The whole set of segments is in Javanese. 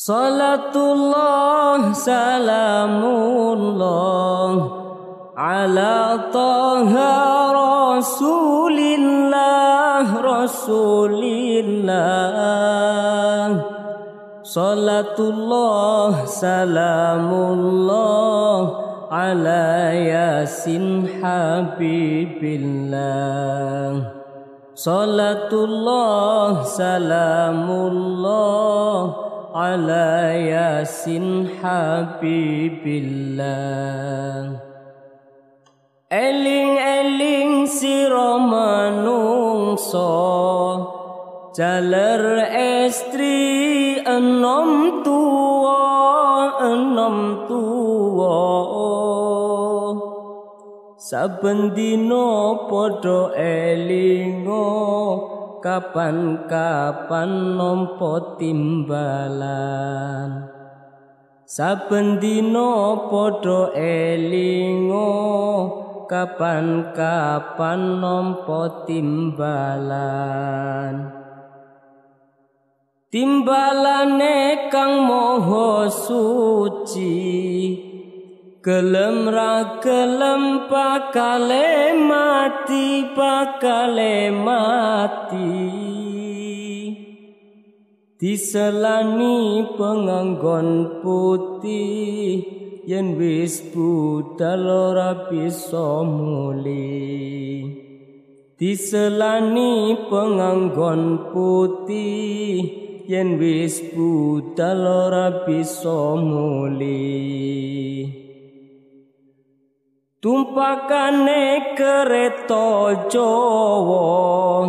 Salatullah salamullah ala taha rasulillah rasulillah. Salatullah salamullah ala yasin habibillah. Salatullah salamullah ala yasin habibillah eling eling sira manungsa jaler estri enom tuwa enom tuwa saben dina padha elingo kapan-kapan nampa timbalan. Saben dina padha elingo kapan-kapan nampa timbalan. Timbalane kang moho suci Gelem ra gelem pakale mati pakale mati. Diselani penganggon putih yen wis budal ora bisa muli. Diselani penganggon putih yen wis budal ora bisa muli tumpakane kereta Jawa.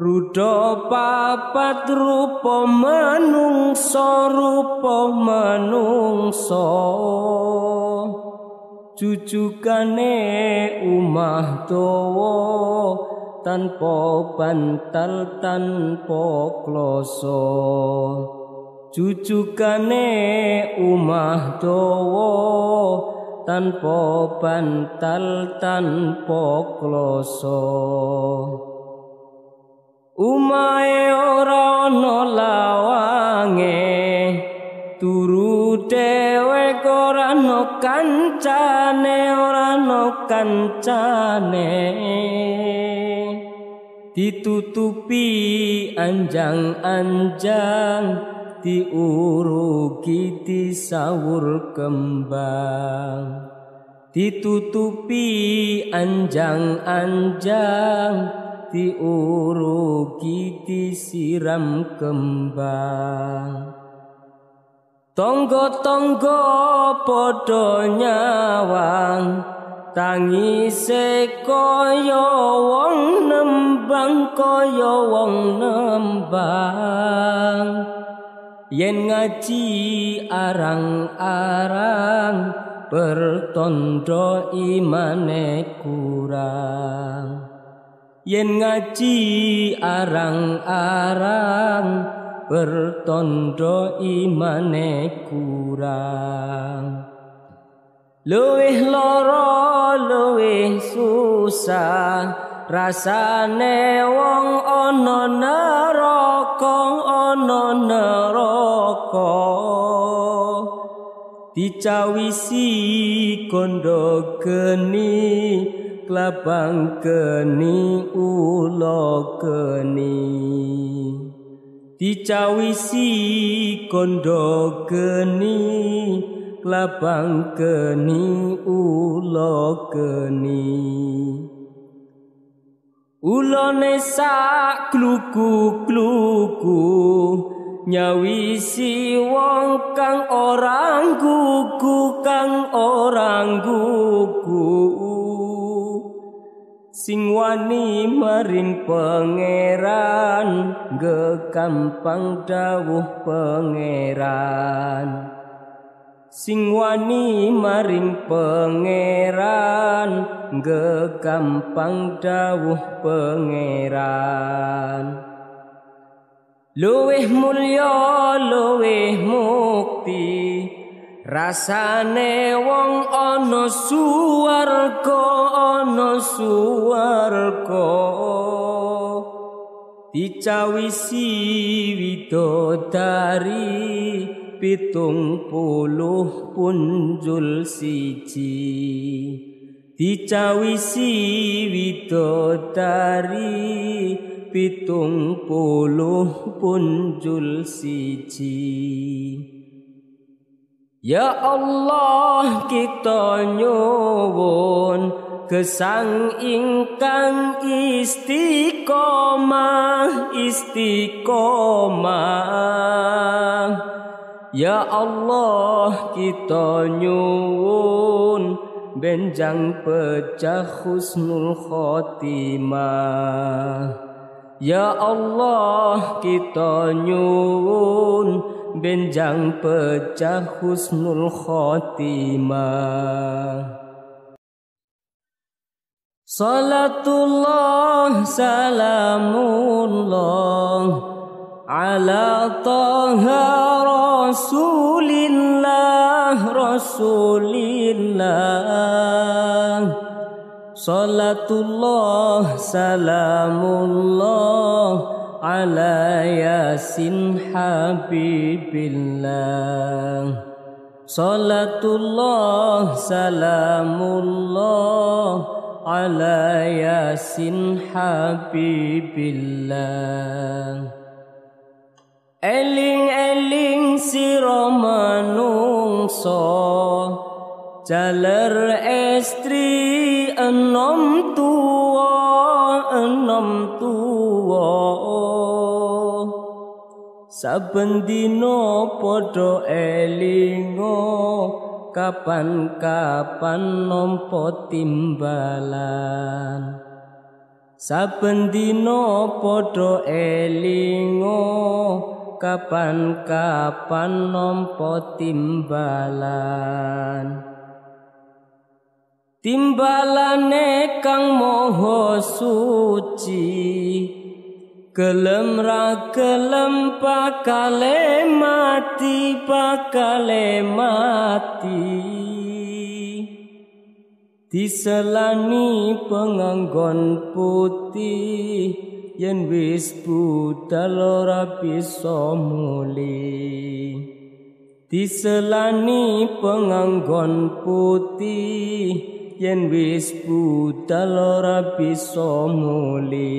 Ruda papat rupa manungsa rupa manungsa cucukane umah dawa tanpa bantal tanpa kloso cucukane umah dawa tanpa bantal tanpa kloso umae ora ana lawange turu dhewe ora ana kancane ora ana kancane. Ditutupi anjang-anjang diurugi disawur kembang. Ditutupi anjang-anjang. Diurugi disiram kembang. Tonggo-tonggo padha nyawang. Tangise kaya wong nembang kaya wong nembang yen ngaji arang-arang pertondo imane kurang. Yen ngaji arang-arang pertondo imane kurang. Luwih lara luwih susah rasane wong ana neraka ana neraka. Dicawisi kondo geni klabang geni ula geni. Dicawisi kondo geni klabang geni ula geni ulone sak kluku-kluku nyawisi wong kang orang gugu kang orang gugu. Sing wani maring pangeran gekampang dawuh pangeran sing wani maring pangeran gegampang dawuh pangeran. Luweh mulya luweh mukti rasane wong ana suwarga ana suwarga. Dicawisi widodari pitung puluh punjul siji. Dicawisi widodari pitung puluh punjul siji. Ya Allah kita nyuwun gesang ingkang istiqomah istiqomah ya Allah kita nyuwun benjang pecah husnul khotimah. Ya Allah kita nyuwun benjang pecah husnul khotimah. Salatullah salamullah ala رسول الله رسول الله صلاة الله سلام الله على ياسين حبيب الله صلاة الله سلام الله على ياسين حبيب الله eling sira manungsa. Jaler estri enom tuwa enom tuwa. Saben dina padha elingo kapan-kapan nampa timbalan. Saben dina padha elingo kapan-kapan nampa timbalan? Timbalane kang moho suci Gelem ra gelem pakale mati pakale mati. Diselani penganggon putih yen wis budal ora bisa muli. Diselani penganggon putih yen wis budal ora bisa muli